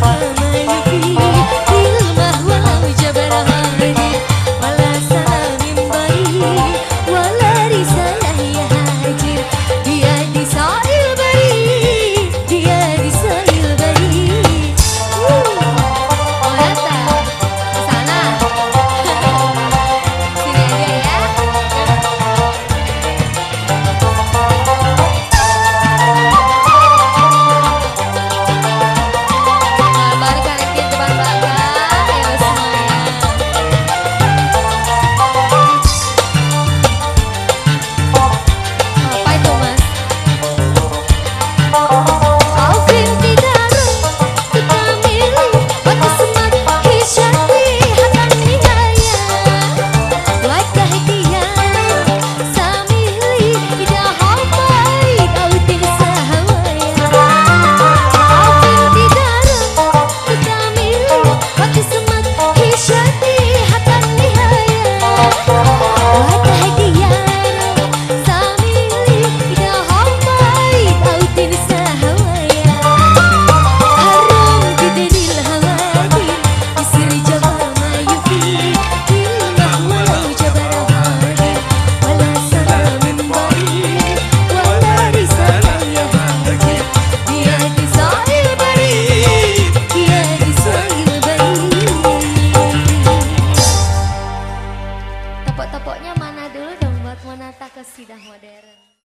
Bye. Oh, oh, oh.